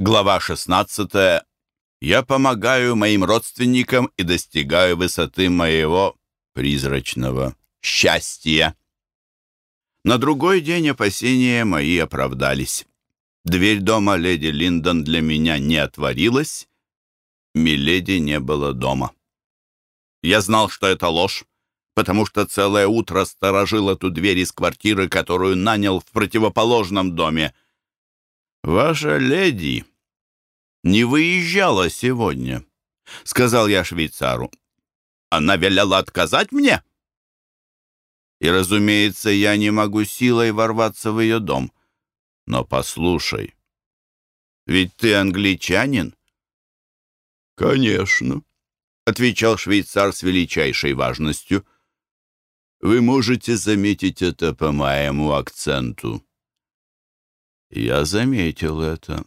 Глава 16. Я помогаю моим родственникам и достигаю высоты моего призрачного счастья. На другой день опасения мои оправдались. Дверь дома леди Линдон для меня не отворилась. Миледи не было дома. Я знал, что это ложь, потому что целое утро сторожил эту дверь из квартиры, которую нанял в противоположном доме. «Ваша леди не выезжала сегодня», — сказал я швейцару. «Она велела отказать мне?» И, разумеется, я не могу силой ворваться в ее дом. Но послушай, ведь ты англичанин? «Конечно», — отвечал швейцар с величайшей важностью. «Вы можете заметить это по моему акценту». Я заметил это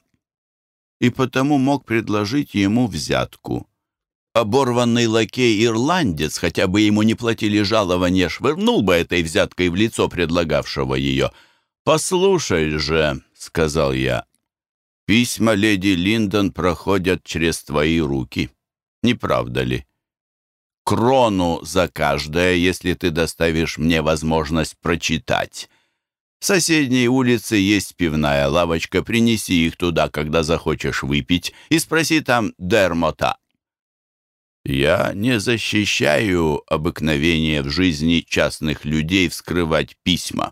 и потому мог предложить ему взятку. Оборванный лакей-ирландец, хотя бы ему не платили жалования, швырнул бы этой взяткой в лицо предлагавшего ее. «Послушай же», — сказал я, — «письма леди Линдон проходят через твои руки. Не правда ли? Крону за каждое, если ты доставишь мне возможность прочитать». В соседней улице есть пивная лавочка, принеси их туда, когда захочешь выпить, и спроси там Дермота. Я не защищаю обыкновение в жизни частных людей вскрывать письма.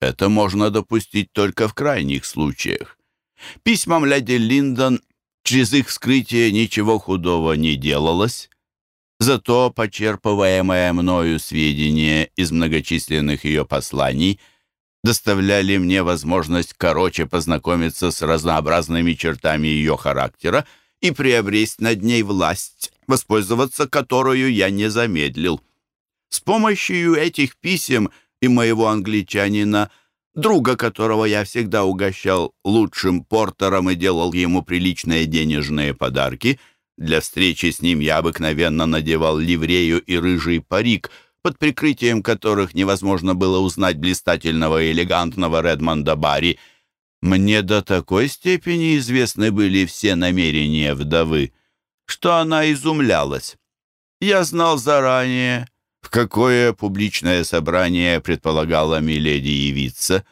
Это можно допустить только в крайних случаях. Письмам леди Линдон через их вскрытие ничего худого не делалось, зато почерпываемое мною сведения из многочисленных ее посланий – доставляли мне возможность короче познакомиться с разнообразными чертами ее характера и приобрести над ней власть, воспользоваться которую я не замедлил. С помощью этих писем и моего англичанина, друга которого я всегда угощал лучшим портером и делал ему приличные денежные подарки, для встречи с ним я обыкновенно надевал ливрею и рыжий парик — под прикрытием которых невозможно было узнать блистательного и элегантного Редмонда Барри, мне до такой степени известны были все намерения вдовы, что она изумлялась. Я знал заранее, в какое публичное собрание предполагала Миледи явиться.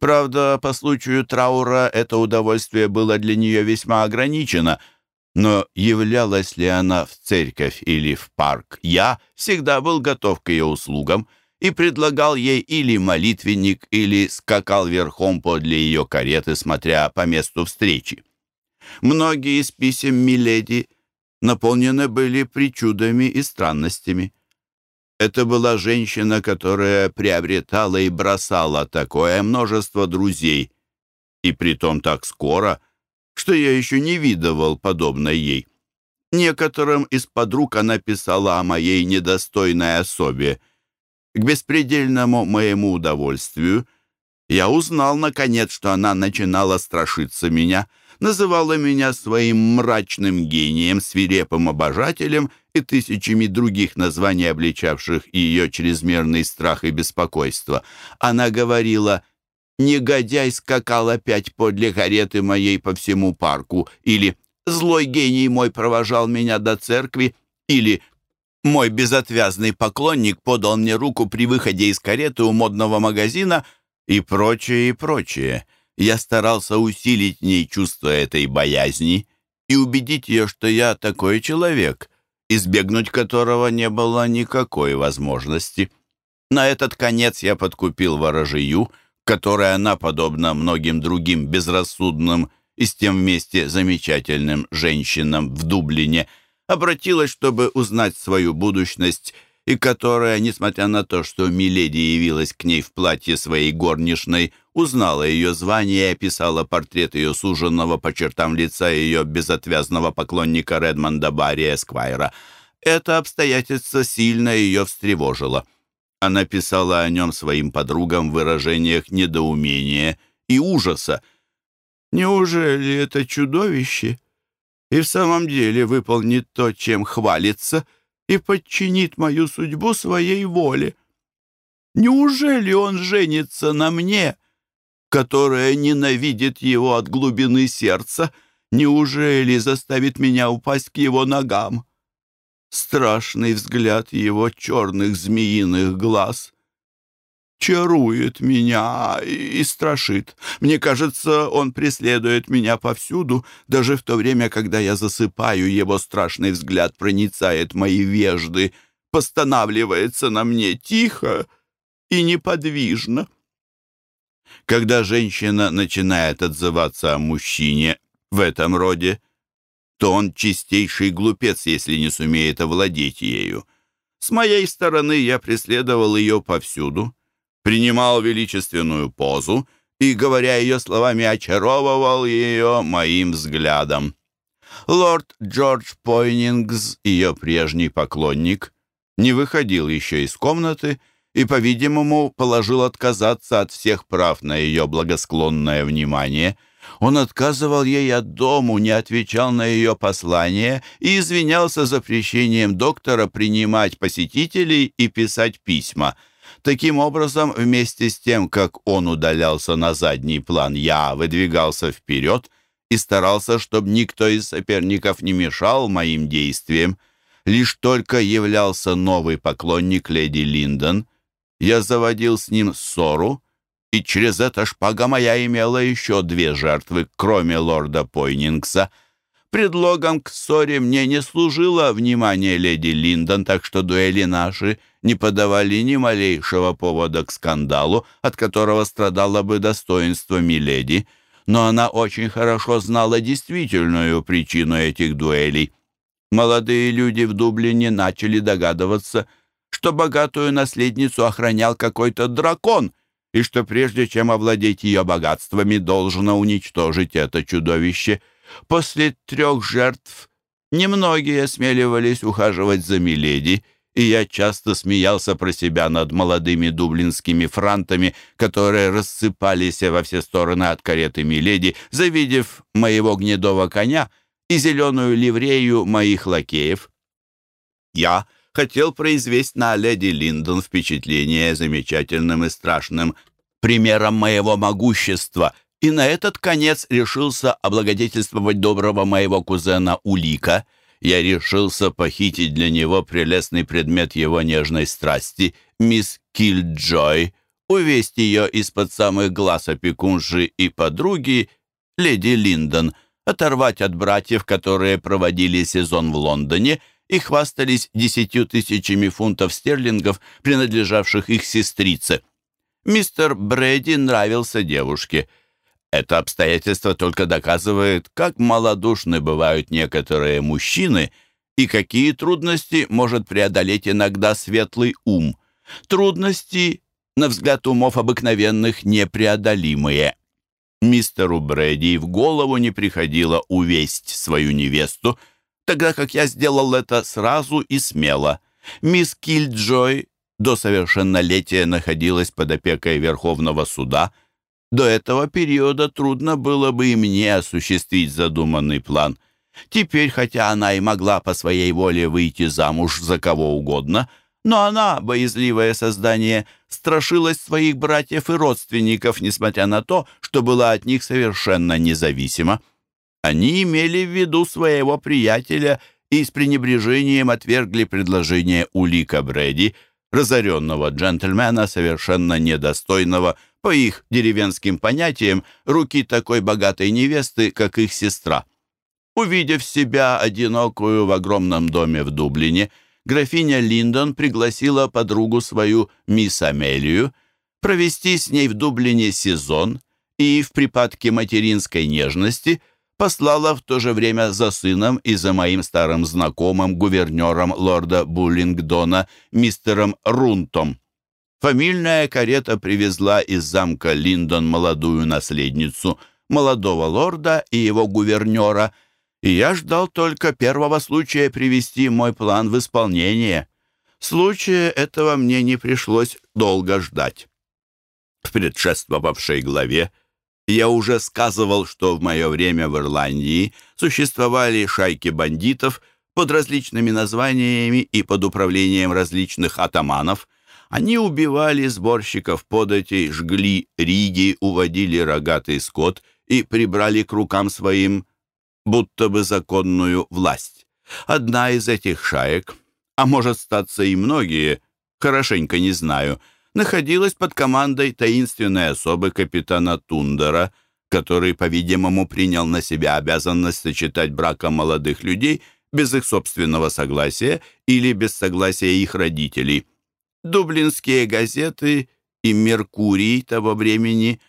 Правда, по случаю траура это удовольствие было для нее весьма ограничено — но являлась ли она в церковь или в парк, я всегда был готов к ее услугам и предлагал ей или молитвенник, или скакал верхом подле ее кареты, смотря по месту встречи. Многие из писем Миледи наполнены были причудами и странностями. Это была женщина, которая приобретала и бросала такое множество друзей, и притом так скоро — что я еще не видывал подобной ей. Некоторым из подруг она писала о моей недостойной особе. К беспредельному моему удовольствию я узнал, наконец, что она начинала страшиться меня, называла меня своим мрачным гением, свирепым обожателем и тысячами других названий, обличавших ее чрезмерный страх и беспокойство. Она говорила негодяй скакал опять подле кареты моей по всему парку, или «Злой гений мой провожал меня до церкви», или «Мой безотвязный поклонник подал мне руку при выходе из кареты у модного магазина» и прочее, и прочее. Я старался усилить в ней чувство этой боязни и убедить ее, что я такой человек, избегнуть которого не было никакой возможности. На этот конец я подкупил ворожию — которой она, подобно многим другим безрассудным и с тем вместе замечательным женщинам в Дублине, обратилась, чтобы узнать свою будущность, и которая, несмотря на то, что Миледи явилась к ней в платье своей горничной, узнала ее звание и описала портрет ее суженного по чертам лица ее безотвязного поклонника Редмонда Барри Эсквайра. Это обстоятельство сильно ее встревожило. Она писала о нем своим подругам в выражениях недоумения и ужаса. «Неужели это чудовище и в самом деле выполнит то, чем хвалится, и подчинит мою судьбу своей воле? Неужели он женится на мне, которая ненавидит его от глубины сердца, неужели заставит меня упасть к его ногам? Страшный взгляд его черных змеиных глаз чарует меня и страшит. Мне кажется, он преследует меня повсюду, даже в то время, когда я засыпаю, его страшный взгляд проницает мои вежды, постанавливается на мне тихо и неподвижно. Когда женщина начинает отзываться о мужчине в этом роде, то он чистейший глупец, если не сумеет овладеть ею. С моей стороны я преследовал ее повсюду, принимал величественную позу и, говоря ее словами, очаровывал ее моим взглядом. Лорд Джордж Пойнингс, ее прежний поклонник, не выходил еще из комнаты и, по-видимому, положил отказаться от всех прав на ее благосклонное внимание. Он отказывал ей от дому, не отвечал на ее послание и извинялся запрещением доктора принимать посетителей и писать письма. Таким образом, вместе с тем, как он удалялся на задний план, я выдвигался вперед и старался, чтобы никто из соперников не мешал моим действиям. Лишь только являлся новый поклонник леди Линдон, я заводил с ним ссору, и через это шпага моя имела еще две жертвы, кроме лорда Пойнингса. Предлогом к ссоре мне не служило внимание леди Линдон, так что дуэли наши не подавали ни малейшего повода к скандалу, от которого страдало бы достоинство миледи, но она очень хорошо знала действительную причину этих дуэлей. Молодые люди в Дублине начали догадываться, что богатую наследницу охранял какой-то дракон, и что прежде чем овладеть ее богатствами, должно уничтожить это чудовище. После трех жертв немногие осмеливались ухаживать за Миледи, и я часто смеялся про себя над молодыми дублинскими франтами, которые рассыпались во все стороны от кареты Миледи, завидев моего гнедого коня — и зеленую ливрею моих лакеев. Я хотел произвести на леди Линдон впечатление замечательным и страшным примером моего могущества, и на этот конец решился облагодетельствовать доброго моего кузена Улика. Я решился похитить для него прелестный предмет его нежной страсти, мисс Киллджой, увесть ее из-под самых глаз опекунши и подруги, леди Линдон — оторвать от братьев, которые проводили сезон в Лондоне и хвастались десятью тысячами фунтов стерлингов, принадлежавших их сестрице. Мистер Брэди нравился девушке. Это обстоятельство только доказывает, как малодушны бывают некоторые мужчины и какие трудности может преодолеть иногда светлый ум. Трудности, на взгляд умов обыкновенных, непреодолимые мистеру Брэди в голову не приходило увесть свою невесту, тогда как я сделал это сразу и смело. Мисс Кильджой до совершеннолетия находилась под опекой Верховного суда. До этого периода трудно было бы и мне осуществить задуманный план. Теперь, хотя она и могла по своей воле выйти замуж за кого угодно — но она, боязливое создание, страшилась своих братьев и родственников, несмотря на то, что была от них совершенно независима. Они имели в виду своего приятеля и с пренебрежением отвергли предложение Улика Брэди, разоренного джентльмена, совершенно недостойного, по их деревенским понятиям, руки такой богатой невесты, как их сестра. Увидев себя одинокую в огромном доме в Дублине, графиня Линдон пригласила подругу свою, мисс Амелию, провести с ней в Дублине сезон и в припадке материнской нежности послала в то же время за сыном и за моим старым знакомым, гувернером лорда Буллингдона, мистером Рунтом. Фамильная карета привезла из замка Линдон молодую наследницу, молодого лорда и его гувернера – и я ждал только первого случая привести мой план в исполнение. Случая этого мне не пришлось долго ждать. В предшествовавшей главе я уже сказывал, что в мое время в Ирландии существовали шайки бандитов под различными названиями и под управлением различных атаманов. Они убивали сборщиков податей, жгли риги, уводили рогатый скот и прибрали к рукам своим будто бы законную власть. Одна из этих шаек, а может статься и многие, хорошенько не знаю, находилась под командой таинственной особы капитана Тундера, который, по-видимому, принял на себя обязанность сочетать браком молодых людей без их собственного согласия или без согласия их родителей. Дублинские газеты и «Меркурий» того времени,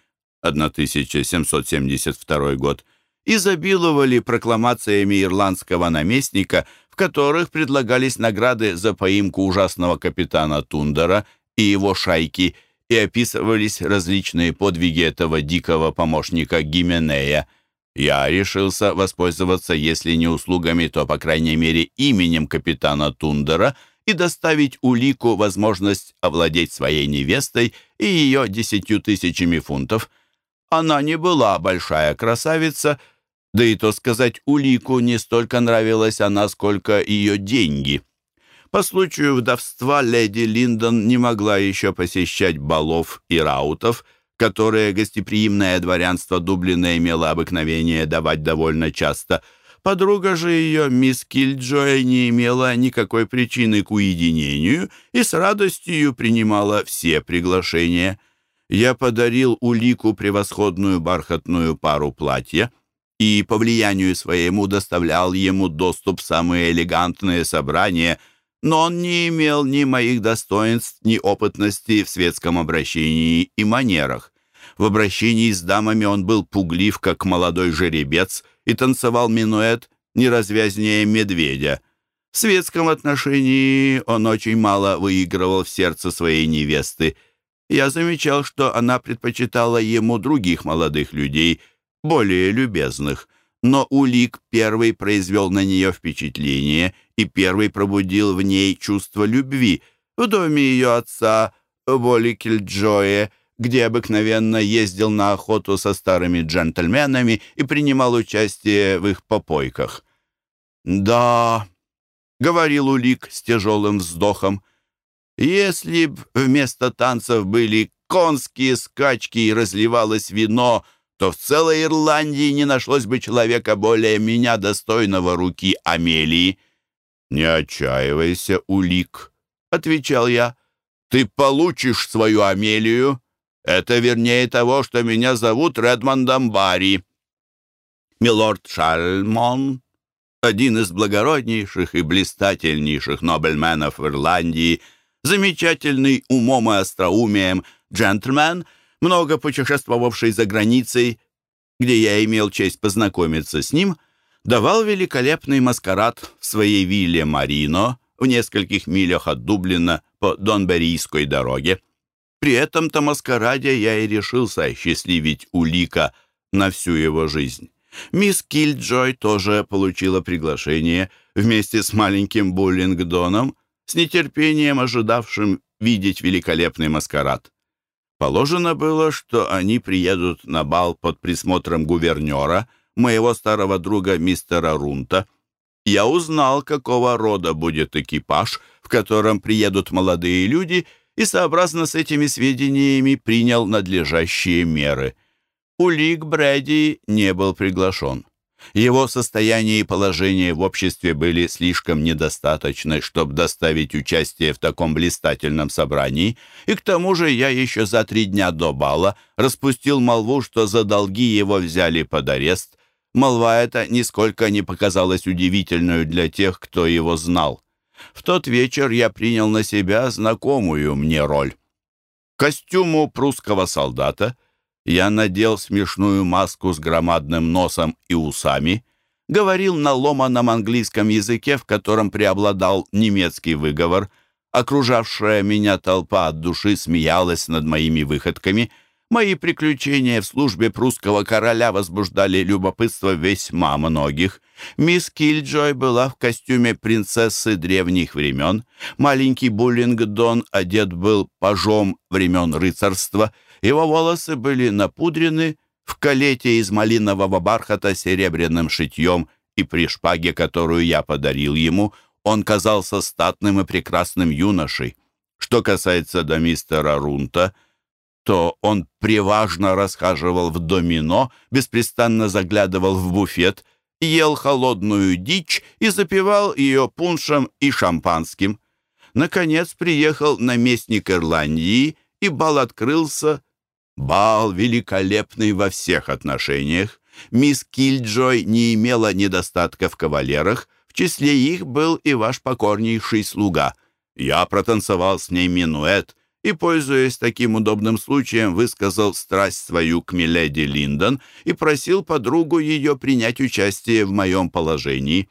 1772 год, изобиловали прокламациями ирландского наместника, в которых предлагались награды за поимку ужасного капитана Тундера и его шайки, и описывались различные подвиги этого дикого помощника Гименея. Я решился воспользоваться, если не услугами, то, по крайней мере, именем капитана Тундера и доставить улику возможность овладеть своей невестой и ее десятью тысячами фунтов. Она не была большая красавица — да и то сказать, улику не столько нравилась она, сколько ее деньги. По случаю вдовства леди Линдон не могла еще посещать балов и раутов, которые гостеприимное дворянство Дублина имело обыкновение давать довольно часто. Подруга же ее, мисс Кильджой, не имела никакой причины к уединению и с радостью принимала все приглашения. Я подарил Улику превосходную бархатную пару платья — и по влиянию своему доставлял ему доступ в самые элегантные собрания, но он не имел ни моих достоинств, ни опытности в светском обращении и манерах. В обращении с дамами он был пуглив, как молодой жеребец, и танцевал минуэт неразвязнее медведя. В светском отношении он очень мало выигрывал в сердце своей невесты. Я замечал, что она предпочитала ему других молодых людей — более любезных, но Улик первый произвел на нее впечатление и первый пробудил в ней чувство любви в доме ее отца в Кильджое, где обыкновенно ездил на охоту со старыми джентльменами и принимал участие в их попойках. «Да», — говорил Улик с тяжелым вздохом, — «если б вместо танцев были конские скачки и разливалось вино, то в целой Ирландии не нашлось бы человека более меня, достойного руки Амелии. «Не отчаивайся, Улик», — отвечал я. «Ты получишь свою Амелию. Это вернее того, что меня зовут Редмондом Барри». Милорд Шальмон, один из благороднейших и блистательнейших нобельменов в Ирландии, замечательный умом и остроумием джентльмен — много путешествовавший за границей, где я имел честь познакомиться с ним, давал великолепный маскарад в своей вилле Марино в нескольких милях от Дублина по Донберийской дороге. При этом-то маскараде я и решился осчастливить Улика на всю его жизнь. Мисс Кильджой тоже получила приглашение вместе с маленьким Буллингдоном, с нетерпением ожидавшим видеть великолепный маскарад. Положено было, что они приедут на бал под присмотром гувернера, моего старого друга мистера Рунта. Я узнал, какого рода будет экипаж, в котором приедут молодые люди, и сообразно с этими сведениями принял надлежащие меры. Улик Брэди не был приглашен. Его состояние и положение в обществе были слишком недостаточны, чтобы доставить участие в таком блистательном собрании, и к тому же я еще за три дня до бала распустил молву, что за долги его взяли под арест. Молва эта нисколько не показалась удивительной для тех, кто его знал. В тот вечер я принял на себя знакомую мне роль. Костюму прусского солдата — я надел смешную маску с громадным носом и усами, говорил на ломаном английском языке, в котором преобладал немецкий выговор. Окружавшая меня толпа от души смеялась над моими выходками. Мои приключения в службе прусского короля возбуждали любопытство весьма многих. Мисс Кильджой была в костюме принцессы древних времен. Маленький Буллингдон одет был пажом времен рыцарства — его волосы были напудрены в калете из малинового бархата с серебряным шитьем, и при шпаге, которую я подарил ему, он казался статным и прекрасным юношей. Что касается до мистера Рунта, то он преважно расхаживал в домино, беспрестанно заглядывал в буфет, ел холодную дичь и запивал ее пуншем и шампанским. Наконец приехал наместник Ирландии, и бал открылся. Бал великолепный во всех отношениях. Мисс Кильджой не имела недостатка в кавалерах, в числе их был и ваш покорнейший слуга. Я протанцевал с ней минуэт и, пользуясь таким удобным случаем, высказал страсть свою к Миледи Линдон и просил подругу ее принять участие в моем положении.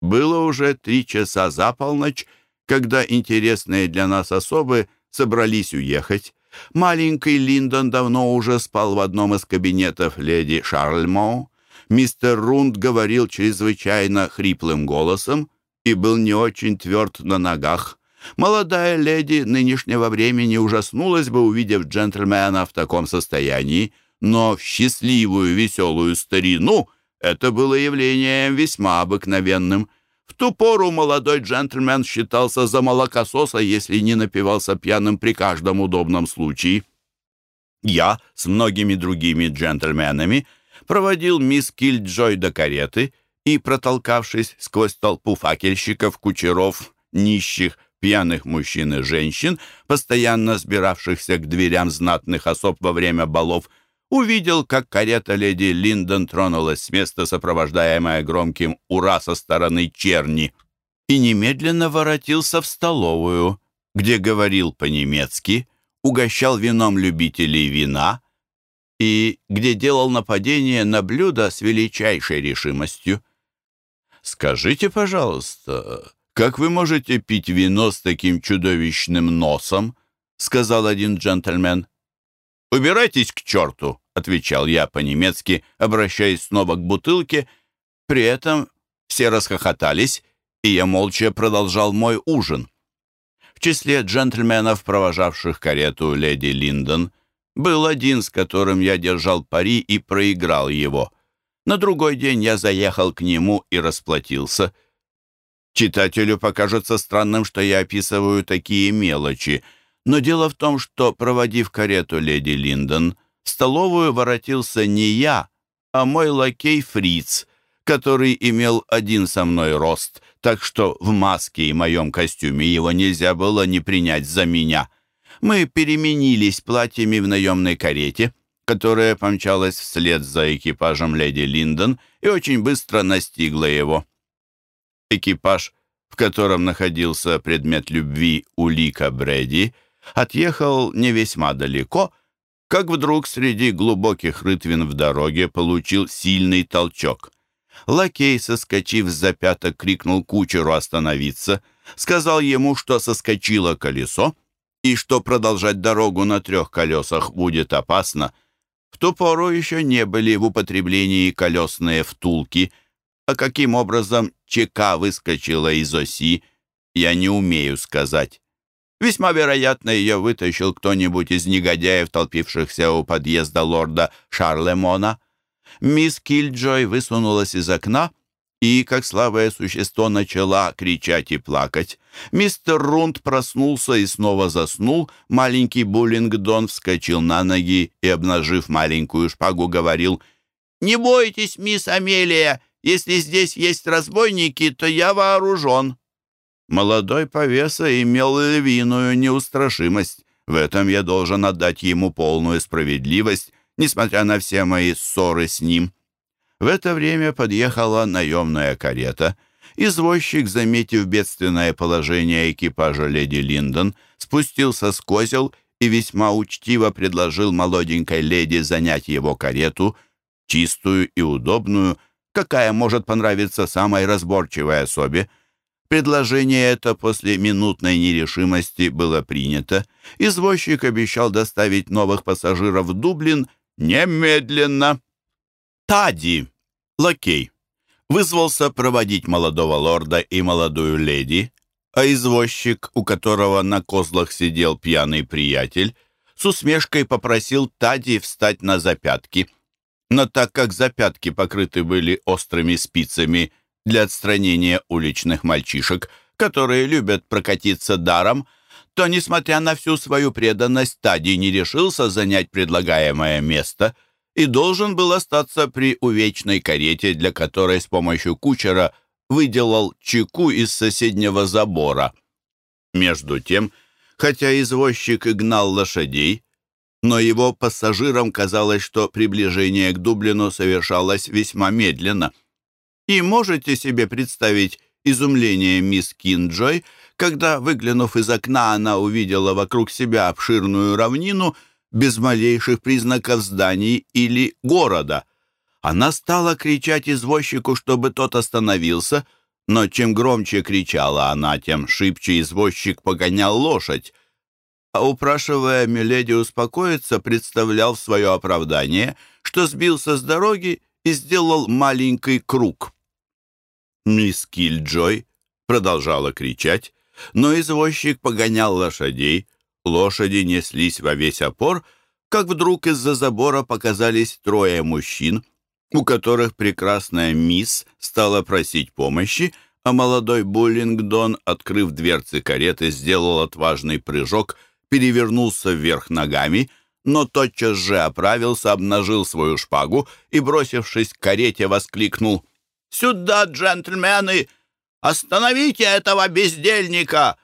Было уже три часа за полночь, когда интересные для нас особы собрались уехать. Маленький Линдон давно уже спал в одном из кабинетов леди Шарльмо. Мистер Рунд говорил чрезвычайно хриплым голосом и был не очень тверд на ногах. Молодая леди нынешнего времени ужаснулась бы, увидев джентльмена в таком состоянии, но в счастливую веселую старину это было явлением весьма обыкновенным. Ту пору молодой джентльмен считался за молокососа, если не напивался пьяным при каждом удобном случае. Я с многими другими джентльменами проводил мисс Кильджой до кареты и, протолкавшись сквозь толпу факельщиков, кучеров, нищих, пьяных мужчин и женщин, постоянно сбиравшихся к дверям знатных особ во время балов, увидел, как карета леди Линдон тронулась с места, сопровождаемая громким «Ура!» со стороны черни, и немедленно воротился в столовую, где говорил по-немецки, угощал вином любителей вина и где делал нападение на блюдо с величайшей решимостью. «Скажите, пожалуйста, как вы можете пить вино с таким чудовищным носом?» — сказал один джентльмен. «Убирайтесь к черту!» — отвечал я по-немецки, обращаясь снова к бутылке. При этом все расхохотались, и я молча продолжал мой ужин. В числе джентльменов, провожавших карету леди Линдон, был один, с которым я держал пари и проиграл его. На другой день я заехал к нему и расплатился. Читателю покажется странным, что я описываю такие мелочи — но дело в том, что, проводив карету леди Линдон, в столовую воротился не я, а мой лакей Фриц, который имел один со мной рост, так что в маске и моем костюме его нельзя было не принять за меня. Мы переменились платьями в наемной карете, которая помчалась вслед за экипажем леди Линдон и очень быстро настигла его. Экипаж, в котором находился предмет любви Улика Брэди, — отъехал не весьма далеко, как вдруг среди глубоких рытвин в дороге получил сильный толчок. Лакей, соскочив с запяток, крикнул кучеру остановиться, сказал ему, что соскочило колесо и что продолжать дорогу на трех колесах будет опасно. В ту пору еще не были в употреблении колесные втулки, а каким образом ЧК выскочила из оси, я не умею сказать. Весьма вероятно, ее вытащил кто-нибудь из негодяев, толпившихся у подъезда лорда Шарлемона. Мисс Кильджой высунулась из окна и, как слабое существо, начала кричать и плакать. Мистер Рунд проснулся и снова заснул. Маленький Буллингдон вскочил на ноги и, обнажив маленькую шпагу, говорил «Не бойтесь, мисс Амелия, если здесь есть разбойники, то я вооружен». Молодой повеса имел львиную неустрашимость. В этом я должен отдать ему полную справедливость, несмотря на все мои ссоры с ним. В это время подъехала наемная карета. Извозчик, заметив бедственное положение экипажа леди Линдон, спустился с козел и весьма учтиво предложил молоденькой леди занять его карету, чистую и удобную, какая может понравиться самой разборчивой особе, Предложение это после минутной нерешимости было принято. Извозчик обещал доставить новых пассажиров в Дублин немедленно. Тади, лакей, вызвался проводить молодого лорда и молодую леди, а извозчик, у которого на козлах сидел пьяный приятель, с усмешкой попросил Тади встать на запятки. Но так как запятки покрыты были острыми спицами, для отстранения уличных мальчишек, которые любят прокатиться даром, то, несмотря на всю свою преданность, Тади не решился занять предлагаемое место и должен был остаться при увечной карете, для которой с помощью кучера выделал чеку из соседнего забора. Между тем, хотя извозчик и гнал лошадей, но его пассажирам казалось, что приближение к Дублину совершалось весьма медленно. И можете себе представить изумление мисс Кинджой, когда, выглянув из окна, она увидела вокруг себя обширную равнину без малейших признаков зданий или города. Она стала кричать извозчику, чтобы тот остановился, но чем громче кричала она, тем шибче извозчик погонял лошадь, а упрашивая Миледи успокоиться, представлял свое оправдание, что сбился с дороги и сделал маленький круг. Мисс Кильджой продолжала кричать, но извозчик погонял лошадей, лошади неслись во весь опор, как вдруг из-за забора показались трое мужчин, у которых прекрасная мисс стала просить помощи, а молодой Буллингдон, открыв дверцы кареты, сделал отважный прыжок, перевернулся вверх ногами, но тотчас же оправился, обнажил свою шпагу и, бросившись к карете, воскликнул «Сюда, джентльмены! Остановите этого бездельника!»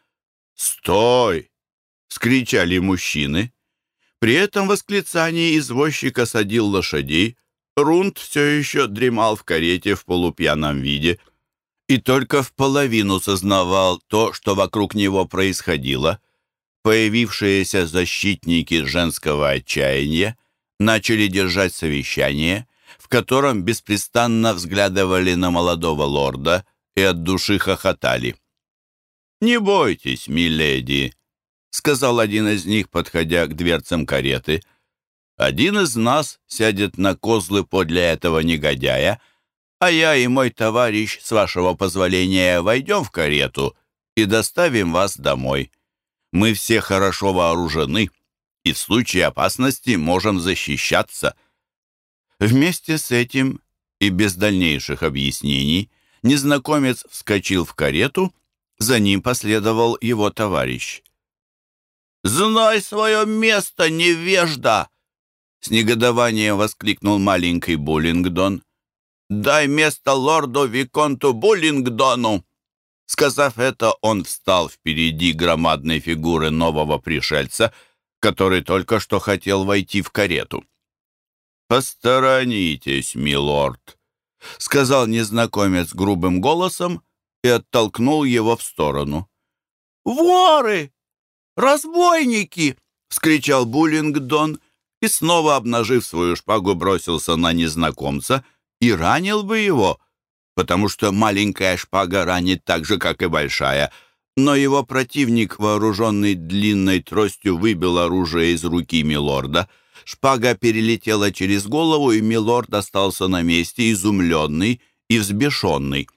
«Стой!» — скричали мужчины. При этом восклицании извозчик осадил лошадей. Рунд все еще дремал в карете в полупьяном виде и только в половину сознавал то, что вокруг него происходило. Появившиеся защитники женского отчаяния начали держать совещание, котором беспрестанно взглядывали на молодого лорда и от души хохотали. «Не бойтесь, миледи», — сказал один из них, подходя к дверцам кареты. «Один из нас сядет на козлы подле этого негодяя, а я и мой товарищ, с вашего позволения, войдем в карету и доставим вас домой. Мы все хорошо вооружены и в случае опасности можем защищаться». Вместе с этим и без дальнейших объяснений незнакомец вскочил в карету, за ним последовал его товарищ. «Знай свое место, невежда!» С негодованием воскликнул маленький Буллингдон. «Дай место лорду Виконту Буллингдону!» Сказав это, он встал впереди громадной фигуры нового пришельца, который только что хотел войти в карету. «Посторонитесь, милорд», — сказал незнакомец грубым голосом и оттолкнул его в сторону. «Воры! Разбойники!» — вскричал Буллингдон и, снова обнажив свою шпагу, бросился на незнакомца и ранил бы его, потому что маленькая шпага ранит так же, как и большая, но его противник, вооруженный длинной тростью, выбил оружие из руки милорда — Шпага перелетела через голову, и милорд остался на месте, изумленный и взбешенный.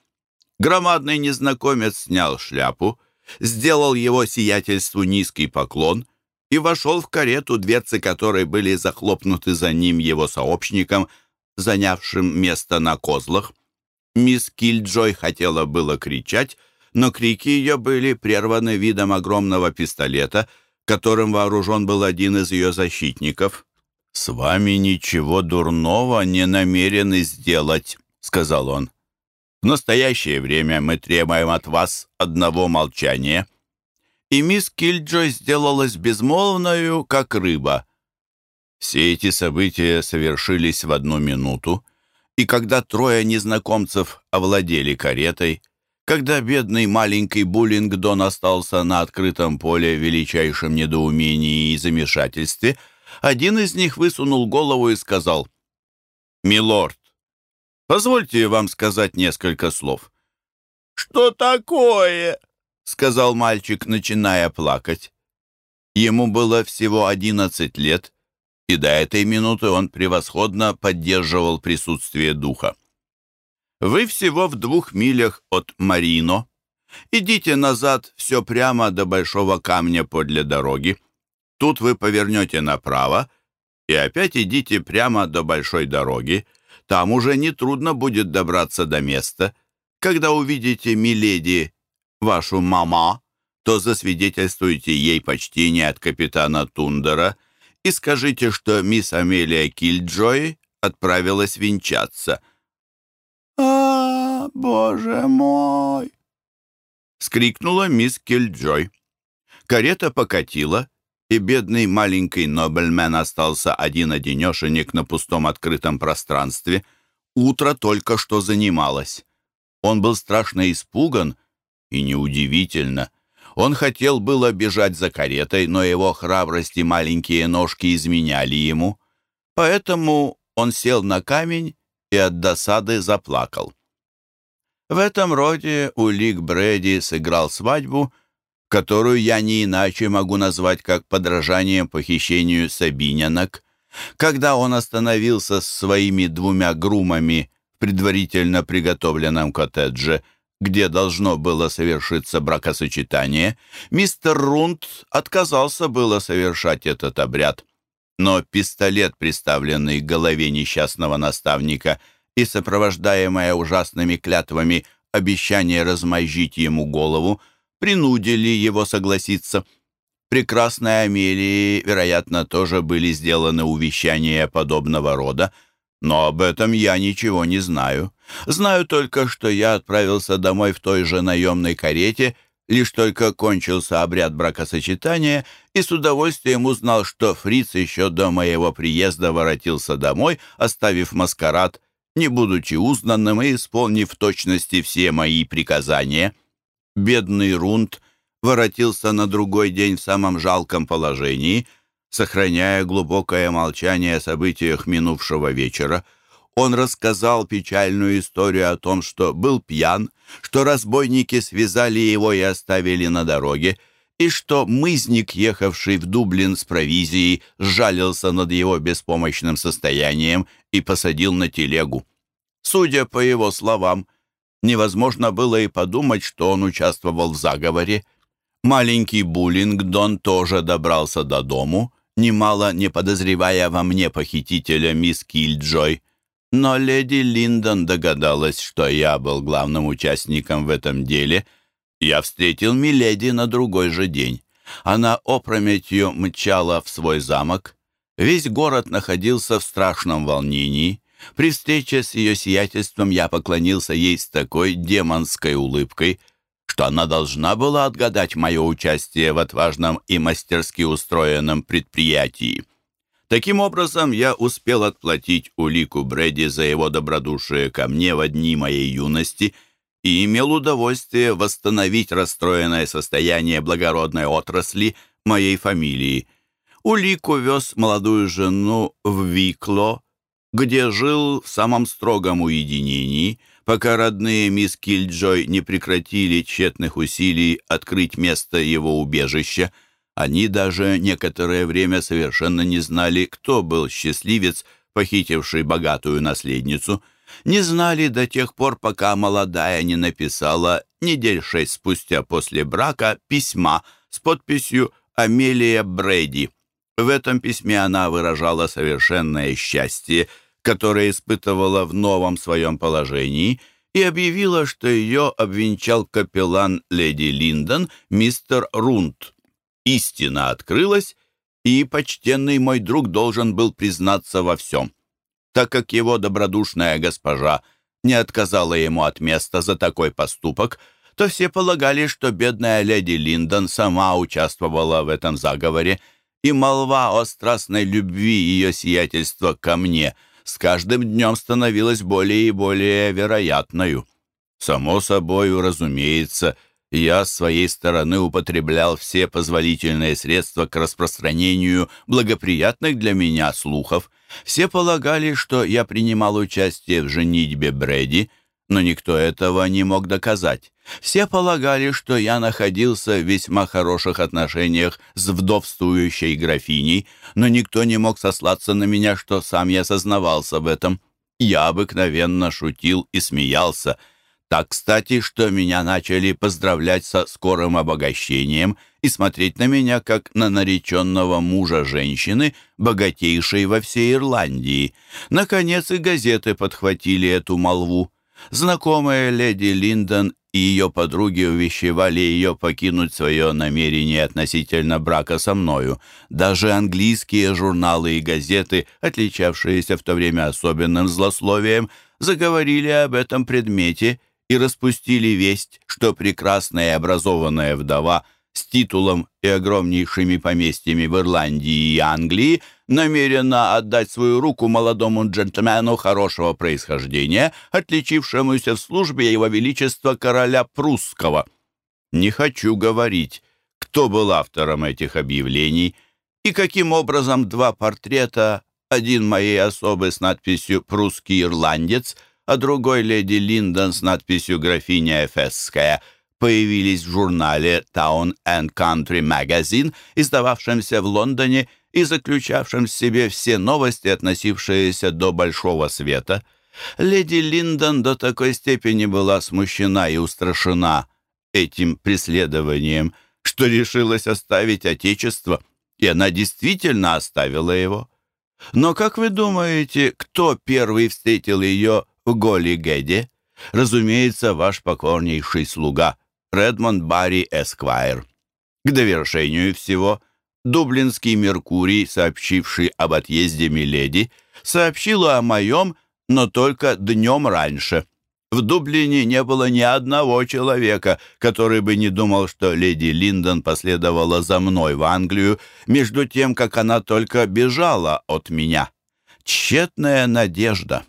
Громадный незнакомец снял шляпу, сделал его сиятельству низкий поклон и вошел в карету, дверцы которой были захлопнуты за ним его сообщником, занявшим место на козлах. Мисс Кильджой хотела было кричать, но крики ее были прерваны видом огромного пистолета, которым вооружен был один из ее защитников. «С вами ничего дурного не намерены сделать», — сказал он. «В настоящее время мы требуем от вас одного молчания». И мисс Кильджой сделалась безмолвною, как рыба. Все эти события совершились в одну минуту, и когда трое незнакомцев овладели каретой, когда бедный маленький Буллингдон остался на открытом поле в величайшем недоумении и замешательстве — один из них высунул голову и сказал, «Милорд, позвольте вам сказать несколько слов». «Что такое?» — сказал мальчик, начиная плакать. Ему было всего одиннадцать лет, и до этой минуты он превосходно поддерживал присутствие духа. «Вы всего в двух милях от Марино. Идите назад все прямо до большого камня подле дороги. Тут вы повернете направо и опять идите прямо до большой дороги. Там уже нетрудно будет добраться до места. Когда увидите, миледи, вашу мама, то засвидетельствуйте ей почтение от капитана Тундера и скажите, что мисс Амелия Кильджой отправилась венчаться». «А, боже мой!» — скрикнула мисс Кильджой. Карета покатила, и бедный маленький Нобельмен остался один-одинешенек на пустом открытом пространстве. Утро только что занималось. Он был страшно испуган, и неудивительно. Он хотел было бежать за каретой, но его храбрость и маленькие ножки изменяли ему. Поэтому он сел на камень и от досады заплакал. В этом роде Улик Брэди сыграл свадьбу, которую я не иначе могу назвать как подражанием похищению Сабинянок. Когда он остановился с своими двумя грумами в предварительно приготовленном коттедже, где должно было совершиться бракосочетание, мистер Рунд отказался было совершать этот обряд. Но пистолет, приставленный к голове несчастного наставника и сопровождаемое ужасными клятвами обещание размозжить ему голову, принудили его согласиться. Прекрасной Амелии, вероятно, тоже были сделаны увещания подобного рода, но об этом я ничего не знаю. Знаю только, что я отправился домой в той же наемной карете, лишь только кончился обряд бракосочетания и с удовольствием узнал, что Фриц еще до моего приезда воротился домой, оставив маскарад, не будучи узнанным и исполнив в точности все мои приказания. Бедный Рунд воротился на другой день в самом жалком положении, сохраняя глубокое молчание о событиях минувшего вечера. Он рассказал печальную историю о том, что был пьян, что разбойники связали его и оставили на дороге, и что мызник, ехавший в Дублин с провизией, сжалился над его беспомощным состоянием и посадил на телегу. Судя по его словам, невозможно было и подумать, что он участвовал в заговоре. Маленький Буллингдон тоже добрался до дому, немало не подозревая во мне похитителя мисс Кильджой. Но леди Линдон догадалась, что я был главным участником в этом деле. Я встретил Миледи на другой же день. Она опрометью мчала в свой замок. Весь город находился в страшном волнении. При встрече с ее сиятельством я поклонился ей с такой демонской улыбкой, что она должна была отгадать мое участие в отважном и мастерски устроенном предприятии. Таким образом, я успел отплатить улику Брэди за его добродушие ко мне в дни моей юности и имел удовольствие восстановить расстроенное состояние благородной отрасли моей фамилии. Улик увез молодую жену в Викло, где жил в самом строгом уединении, пока родные мисс Кильджой не прекратили тщетных усилий открыть место его убежища. Они даже некоторое время совершенно не знали, кто был счастливец, похитивший богатую наследницу. Не знали до тех пор, пока молодая не написала недель шесть спустя после брака письма с подписью «Амелия Брэди». В этом письме она выражала совершенное счастье – которое испытывала в новом своем положении, и объявила, что ее обвенчал капеллан леди Линдон, мистер Рунт. Истина открылась, и почтенный мой друг должен был признаться во всем. Так как его добродушная госпожа не отказала ему от места за такой поступок, то все полагали, что бедная леди Линдон сама участвовала в этом заговоре, и молва о страстной любви ее сиятельства ко мне – с каждым днем становилась более и более вероятною. Само собою, разумеется, я с своей стороны употреблял все позволительные средства к распространению благоприятных для меня слухов. Все полагали, что я принимал участие в женитьбе Брэди, но никто этого не мог доказать. Все полагали, что я находился в весьма хороших отношениях с вдовствующей графиней, но никто не мог сослаться на меня, что сам я сознавался в этом. Я обыкновенно шутил и смеялся. Так, кстати, что меня начали поздравлять со скорым обогащением и смотреть на меня, как на нареченного мужа женщины, богатейшей во всей Ирландии. Наконец и газеты подхватили эту молву. Знакомые леди Линдон и ее подруги увещевали ее покинуть свое намерение относительно брака со мною. Даже английские журналы и газеты, отличавшиеся в то время особенным злословием, заговорили об этом предмете и распустили весть, что прекрасная и образованная вдова с титулом и огромнейшими поместьями в Ирландии и Англии намерена отдать свою руку молодому джентльмену хорошего происхождения, отличившемуся в службе его величества короля прусского. Не хочу говорить, кто был автором этих объявлений и каким образом два портрета, один моей особы с надписью «Прусский ирландец», а другой леди Линдон с надписью «Графиня Эфесская» появились в журнале Town and Country Magazine, издававшемся в Лондоне и заключавшем в себе все новости, относившиеся до большого света. Леди Линдон до такой степени была смущена и устрашена этим преследованием, что решилась оставить Отечество, и она действительно оставила его. Но как вы думаете, кто первый встретил ее в Голли-Геде? Разумеется, ваш покорнейший слуга Редмонд Барри Эсквайр. К довершению всего, Дублинский Меркурий, сообщивший об отъезде Миледи, сообщил о моем, но только днем раньше. В Дублине не было ни одного человека, который бы не думал, что леди Линдон последовала за мной в Англию, между тем, как она только бежала от меня. Тщетная надежда.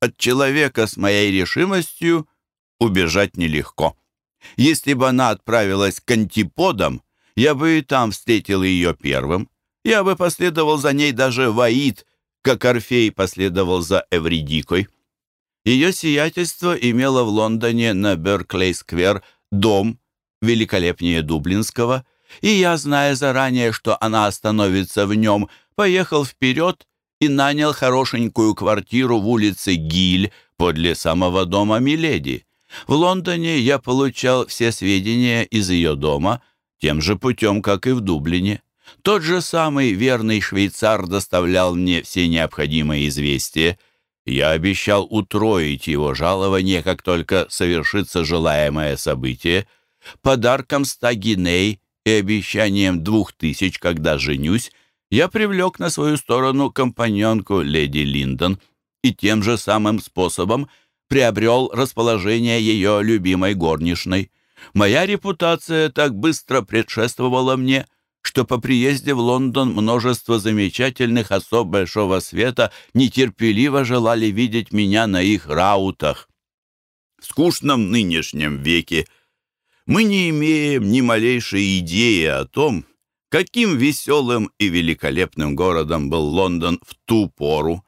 От человека с моей решимостью убежать нелегко. Если бы она отправилась к антиподам, я бы и там встретил ее первым. Я бы последовал за ней даже в Аид, как Орфей последовал за Эвридикой. Ее сиятельство имело в Лондоне на Берклей-сквер дом, великолепнее Дублинского, и я, зная заранее, что она остановится в нем, поехал вперед и нанял хорошенькую квартиру в улице Гиль подле самого дома Миледи. В Лондоне я получал все сведения из ее дома тем же путем, как и в Дублине. Тот же самый верный швейцар доставлял мне все необходимые известия. Я обещал утроить его жалование, как только совершится желаемое событие. Подарком ста гиней и обещанием двух тысяч, когда женюсь, я привлек на свою сторону компаньонку леди Линдон и тем же самым способом приобрел расположение ее любимой горничной. Моя репутация так быстро предшествовала мне, что по приезде в Лондон множество замечательных особ большого света нетерпеливо желали видеть меня на их раутах. В скучном нынешнем веке мы не имеем ни малейшей идеи о том, каким веселым и великолепным городом был Лондон в ту пору.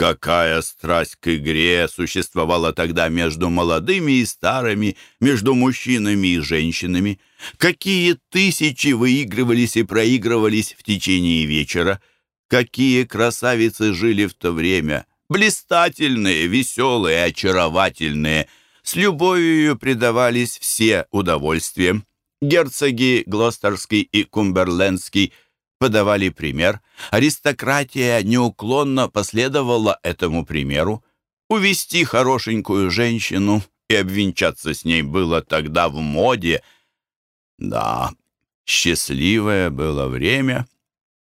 Какая страсть к игре существовала тогда между молодыми и старыми, между мужчинами и женщинами. Какие тысячи выигрывались и проигрывались в течение вечера. Какие красавицы жили в то время. Блистательные, веселые, очаровательные. С любовью предавались все удовольствиям. Герцоги Глостерский и Кумберлендский – подавали пример, аристократия неуклонно последовала этому примеру. Увести хорошенькую женщину и обвенчаться с ней было тогда в моде. Да, счастливое было время,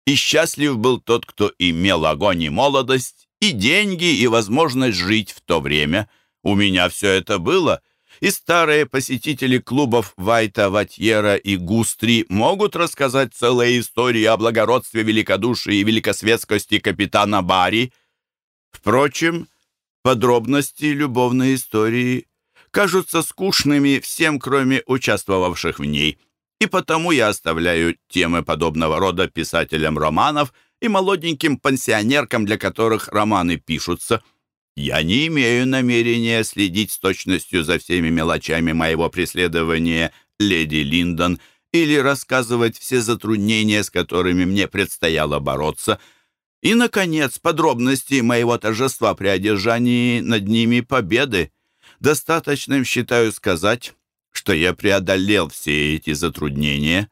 и счастлив был тот, кто имел огонь и молодость, и деньги, и возможность жить в то время. У меня все это было — и старые посетители клубов Вайта, Ватьера и Густри могут рассказать целые истории о благородстве, великодушии и великосветскости капитана Барри. Впрочем, подробности любовной истории кажутся скучными всем, кроме участвовавших в ней, и потому я оставляю темы подобного рода писателям романов и молоденьким пансионеркам, для которых романы пишутся – я не имею намерения следить с точностью за всеми мелочами моего преследования леди Линдон или рассказывать все затруднения, с которыми мне предстояло бороться. И, наконец, подробности моего торжества при одержании над ними победы. Достаточным считаю сказать, что я преодолел все эти затруднения.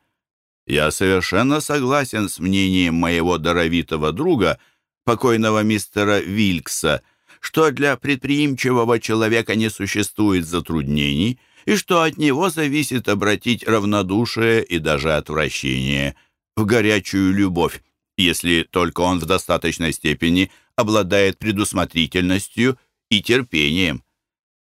Я совершенно согласен с мнением моего даровитого друга, покойного мистера Вилькса, что для предприимчивого человека не существует затруднений и что от него зависит обратить равнодушие и даже отвращение в горячую любовь, если только он в достаточной степени обладает предусмотрительностью и терпением.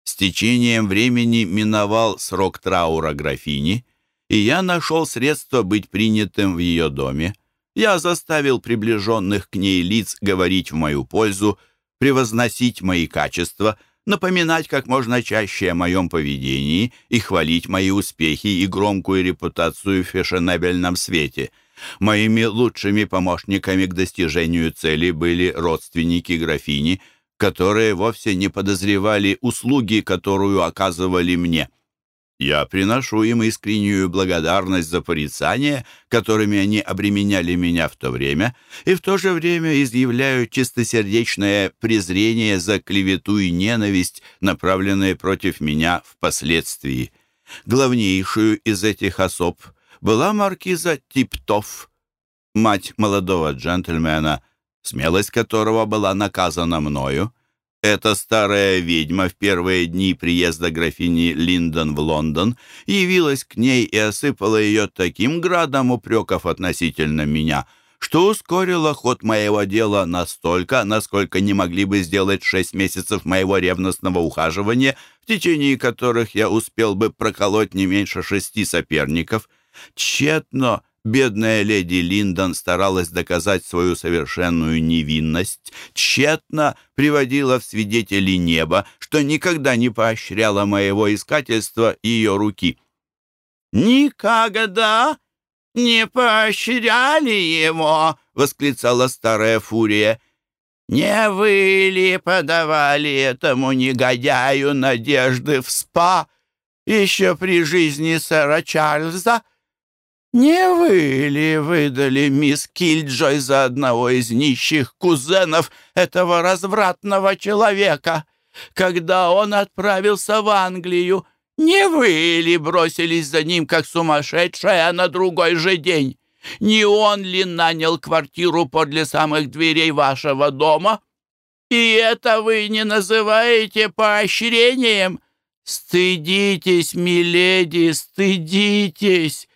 С течением времени миновал срок траура графини, и я нашел средство быть принятым в ее доме. Я заставил приближенных к ней лиц говорить в мою пользу, превозносить мои качества, напоминать как можно чаще о моем поведении и хвалить мои успехи и громкую репутацию в фешенебельном свете. Моими лучшими помощниками к достижению цели были родственники графини, которые вовсе не подозревали услуги, которую оказывали мне. Я приношу им искреннюю благодарность за порицания, которыми они обременяли меня в то время, и в то же время изъявляю чистосердечное презрение за клевету и ненависть, направленные против меня впоследствии. Главнейшую из этих особ была маркиза Типтов, мать молодого джентльмена, смелость которого была наказана мною, эта старая ведьма в первые дни приезда графини Линдон в Лондон явилась к ней и осыпала ее таким градом упреков относительно меня, что ускорила ход моего дела настолько, насколько не могли бы сделать шесть месяцев моего ревностного ухаживания, в течение которых я успел бы проколоть не меньше шести соперников. Тщетно Бедная леди Линдон старалась доказать свою совершенную невинность, тщетно приводила в свидетели неба, что никогда не поощряла моего искательства ее руки. «Никогда не поощряли его!» — восклицала старая фурия. «Не вы ли подавали этому негодяю надежды в спа еще при жизни сэра Чарльза?» «Не вы ли выдали мисс Кильджой за одного из нищих кузенов этого развратного человека? Когда он отправился в Англию, не вы ли бросились за ним, как сумасшедшая, на другой же день? Не он ли нанял квартиру подле самых дверей вашего дома? И это вы не называете поощрением? Стыдитесь, миледи, стыдитесь!»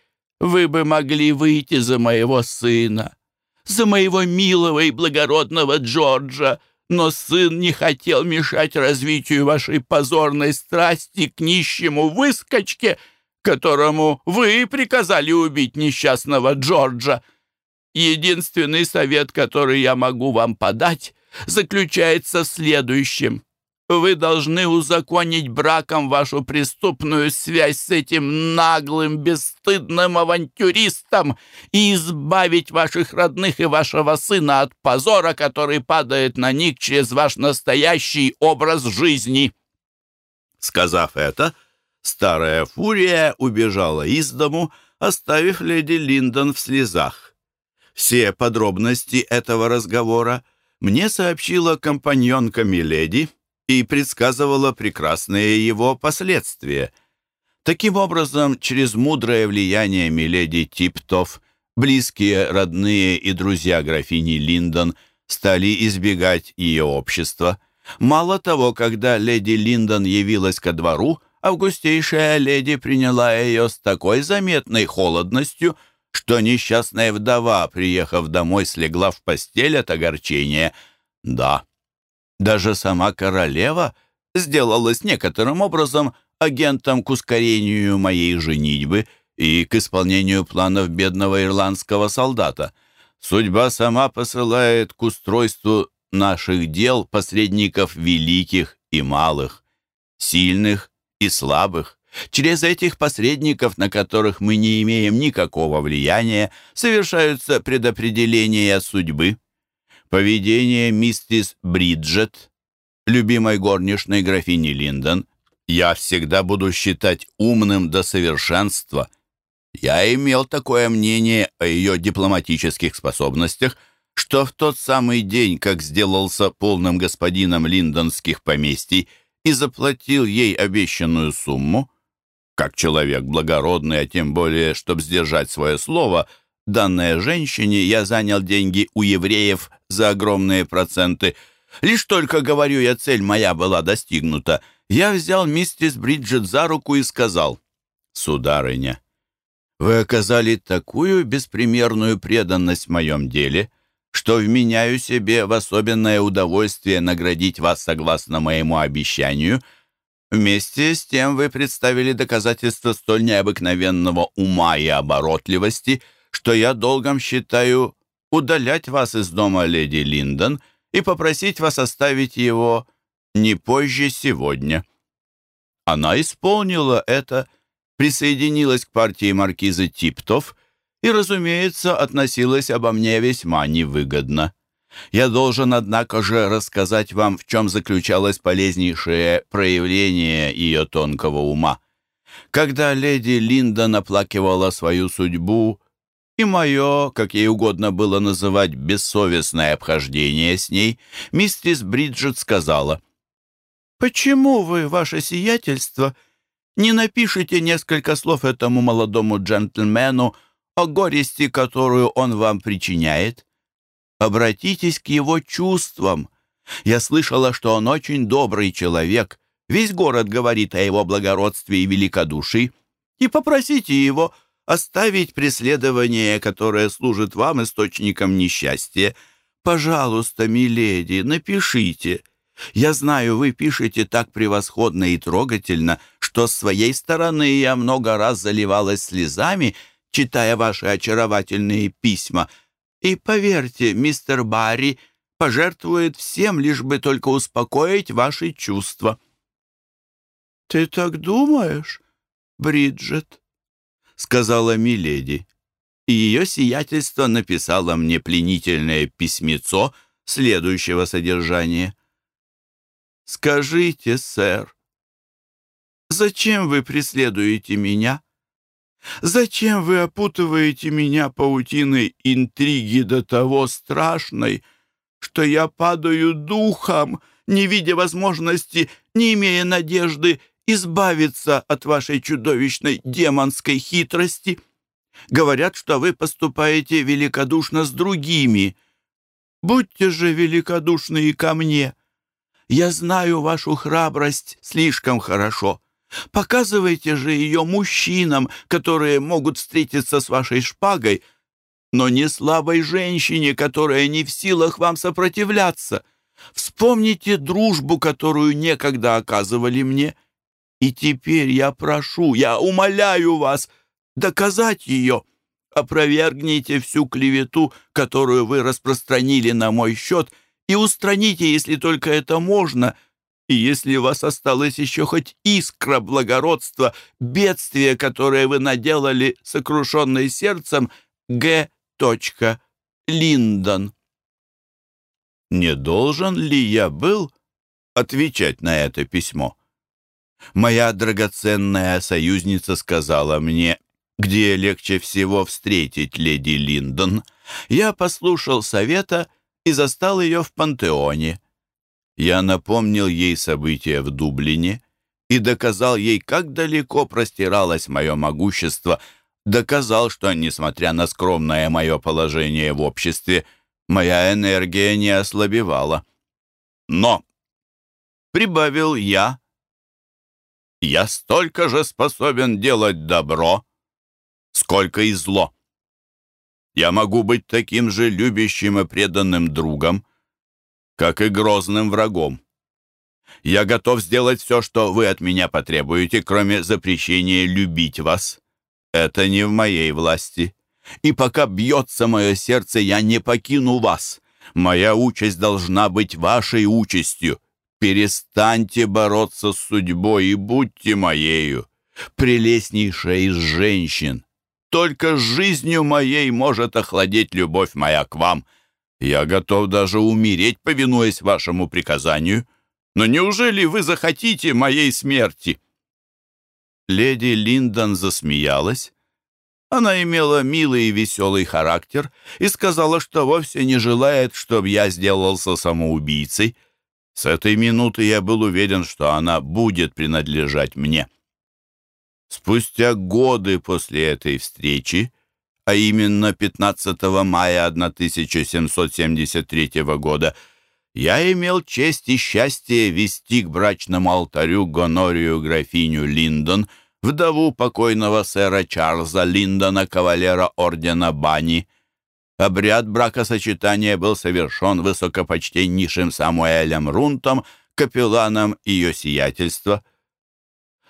Вы бы могли выйти за моего сына, за моего милого и благородного Джорджа, но сын не хотел мешать развитию вашей позорной страсти к нищему выскочке, которому вы приказали убить несчастного Джорджа. Единственный совет, который я могу вам подать, заключается в следующем. Вы должны узаконить браком вашу преступную связь с этим наглым, бесстыдным авантюристом и избавить ваших родных и вашего сына от позора, который падает на них через ваш настоящий образ жизни». Сказав это, старая фурия убежала из дому, оставив леди Линдон в слезах. Все подробности этого разговора мне сообщила компаньонка Миледи — и предсказывала прекрасные его последствия. Таким образом, через мудрое влияние Миледи Типтов, близкие, родные и друзья графини Линдон стали избегать ее общества. Мало того, когда леди Линдон явилась ко двору, августейшая леди приняла ее с такой заметной холодностью, что несчастная вдова, приехав домой, слегла в постель от огорчения. Да, даже сама королева сделалась некоторым образом агентом к ускорению моей женитьбы и к исполнению планов бедного ирландского солдата. Судьба сама посылает к устройству наших дел посредников великих и малых, сильных и слабых. Через этих посредников, на которых мы не имеем никакого влияния, совершаются предопределения судьбы. Поведение миссис Бриджет, любимой горничной графини Линдон, я всегда буду считать умным до совершенства. Я имел такое мнение о ее дипломатических способностях, что в тот самый день, как сделался полным господином линдонских поместий и заплатил ей обещанную сумму, как человек благородный, а тем более, чтобы сдержать свое слово – данной женщине я занял деньги у евреев за огромные проценты. Лишь только, говорю я, цель моя была достигнута, я взял миссис Бриджит за руку и сказал, «Сударыня, вы оказали такую беспримерную преданность в моем деле, что вменяю себе в особенное удовольствие наградить вас согласно моему обещанию. Вместе с тем вы представили доказательства столь необыкновенного ума и оборотливости, что я долгом считаю удалять вас из дома леди Линдон и попросить вас оставить его не позже сегодня». Она исполнила это, присоединилась к партии маркизы Типтов и, разумеется, относилась обо мне весьма невыгодно. Я должен, однако же, рассказать вам, в чем заключалось полезнейшее проявление ее тонкого ума. Когда леди Линдон оплакивала свою судьбу, и мое, как ей угодно было называть, бессовестное обхождение с ней, миссис Бриджит сказала, «Почему вы, ваше сиятельство, не напишите несколько слов этому молодому джентльмену о горести, которую он вам причиняет? Обратитесь к его чувствам. Я слышала, что он очень добрый человек. Весь город говорит о его благородстве и великодушии. И попросите его оставить преследование, которое служит вам источником несчастья. Пожалуйста, миледи, напишите. Я знаю, вы пишете так превосходно и трогательно, что с своей стороны я много раз заливалась слезами, читая ваши очаровательные письма. И поверьте, мистер Барри пожертвует всем, лишь бы только успокоить ваши чувства. «Ты так думаешь, Бриджит?» Сказала Миледи. И ее сиятельство написало мне пленительное письмецо следующего содержания. «Скажите, сэр, зачем вы преследуете меня? Зачем вы опутываете меня паутиной интриги до того страшной, что я падаю духом, не видя возможности, не имея надежды избавиться от вашей чудовищной демонской хитрости. Говорят, что вы поступаете великодушно с другими. Будьте же великодушны и ко мне. Я знаю вашу храбрость слишком хорошо. Показывайте же ее мужчинам, которые могут встретиться с вашей шпагой, но не слабой женщине, которая не в силах вам сопротивляться. Вспомните дружбу, которую некогда оказывали мне — и теперь я прошу, я умоляю вас доказать ее. Опровергните всю клевету, которую вы распространили на мой счет, и устраните, если только это можно, и если у вас осталось еще хоть искра благородства, бедствие, которое вы наделали сокрушенной сердцем, Г. Линдон. Не должен ли я был отвечать на это письмо? Моя драгоценная союзница сказала мне, где легче всего встретить леди Линдон. Я послушал совета и застал ее в пантеоне. Я напомнил ей события в Дублине и доказал ей, как далеко простиралось мое могущество, доказал, что, несмотря на скромное мое положение в обществе, моя энергия не ослабевала. Но, прибавил я, я столько же способен делать добро, сколько и зло. Я могу быть таким же любящим и преданным другом, как и грозным врагом. Я готов сделать все, что вы от меня потребуете, кроме запрещения любить вас. Это не в моей власти. И пока бьется мое сердце, я не покину вас. Моя участь должна быть вашей участью. Перестаньте бороться с судьбой и будьте моею, прелестнейшая из женщин. Только жизнью моей может охладеть любовь моя к вам. Я готов даже умереть, повинуясь вашему приказанию. Но неужели вы захотите моей смерти?» Леди Линдон засмеялась. Она имела милый и веселый характер и сказала, что вовсе не желает, чтобы я сделался самоубийцей. С этой минуты я был уверен, что она будет принадлежать мне. Спустя годы после этой встречи, а именно 15 мая 1773 года, я имел честь и счастье вести к брачному алтарю Гонорию графиню Линдон, вдову покойного сэра Чарльза Линдона, кавалера ордена Бани. Обряд бракосочетания был совершен высокопочтеннейшим Самуэлем Рунтом, капелланом ее сиятельства.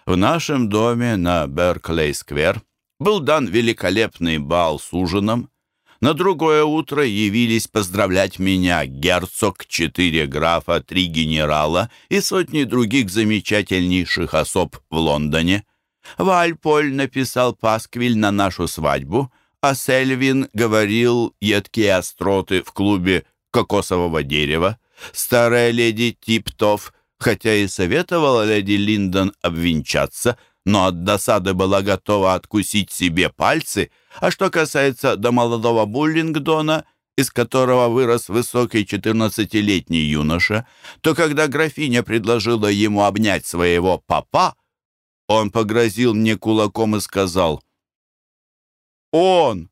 В нашем доме на Берклей-сквер был дан великолепный бал с ужином. На другое утро явились поздравлять меня герцог, четыре графа, три генерала и сотни других замечательнейших особ в Лондоне. Вальполь написал пасквиль на нашу свадьбу, а Сельвин говорил едкие остроты в клубе кокосового дерева. Старая леди Типтов, хотя и советовала леди Линдон обвенчаться, но от досады была готова откусить себе пальцы, а что касается до молодого Буллингдона, из которого вырос высокий четырнадцатилетний юноша, то когда графиня предложила ему обнять своего папа, он погрозил мне кулаком и сказал, «Он!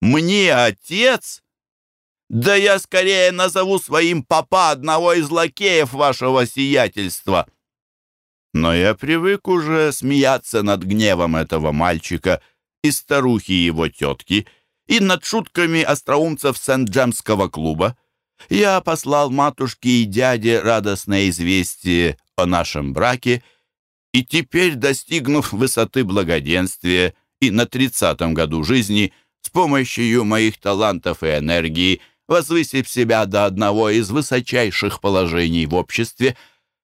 Мне отец? Да я скорее назову своим папа одного из лакеев вашего сиятельства!» Но я привык уже смеяться над гневом этого мальчика и старухи его тетки, и над шутками остроумцев Сент-Джемского клуба. Я послал матушке и дяде радостное известие о нашем браке и теперь, достигнув высоты благоденствия и на тридцатом году жизни, с помощью моих талантов и энергии, возвысив себя до одного из высочайших положений в обществе,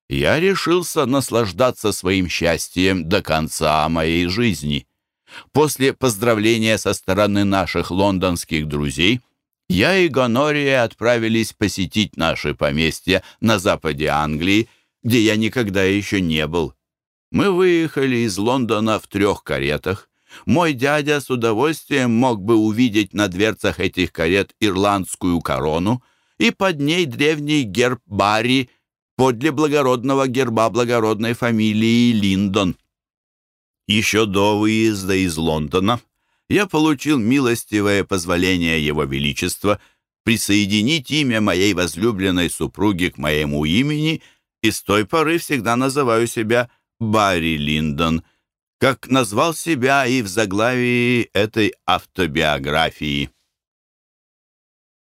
я решился наслаждаться своим счастьем до конца моей жизни. После поздравления со стороны наших лондонских друзей я и Гонория отправились посетить наши поместья на западе Англии, где я никогда еще не был. Мы выехали из Лондона в трех каретах. Мой дядя с удовольствием мог бы увидеть на дверцах этих карет ирландскую корону и под ней древний герб Барри подле благородного герба благородной фамилии Линдон. Еще до выезда из Лондона я получил милостивое позволение Его Величества присоединить имя моей возлюбленной супруги к моему имени и с той поры всегда называю себя Барри Линдон, как назвал себя и в заглавии этой автобиографии.